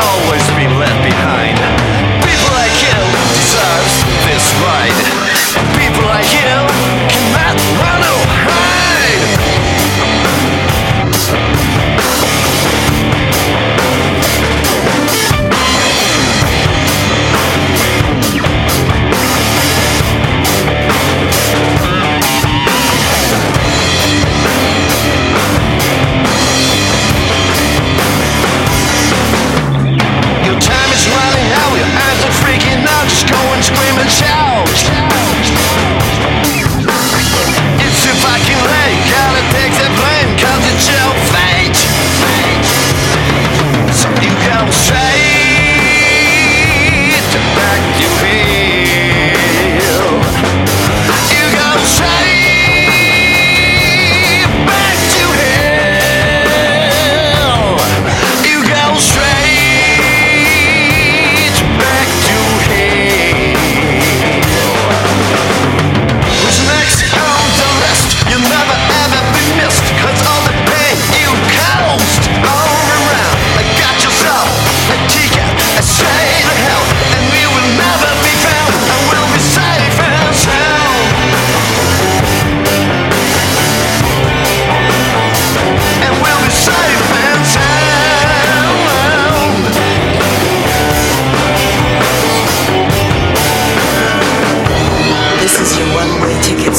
always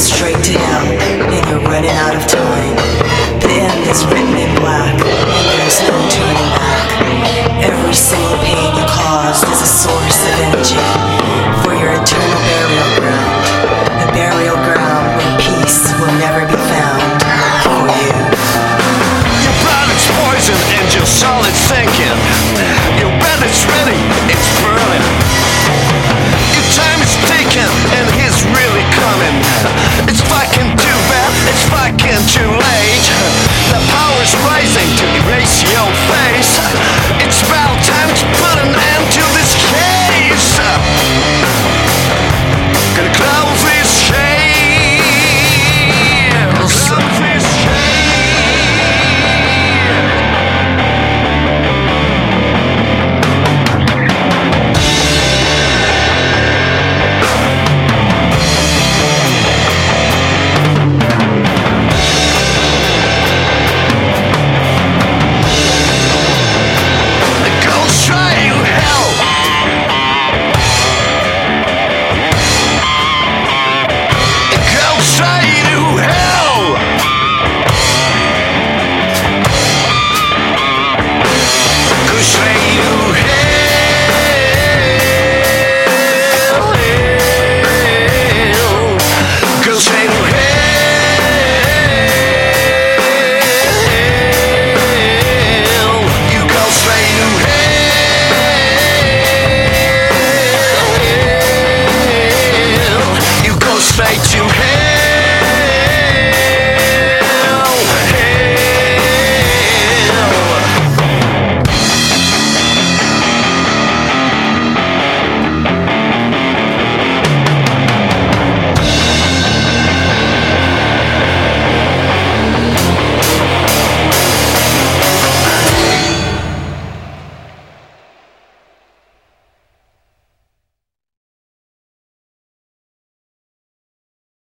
straight.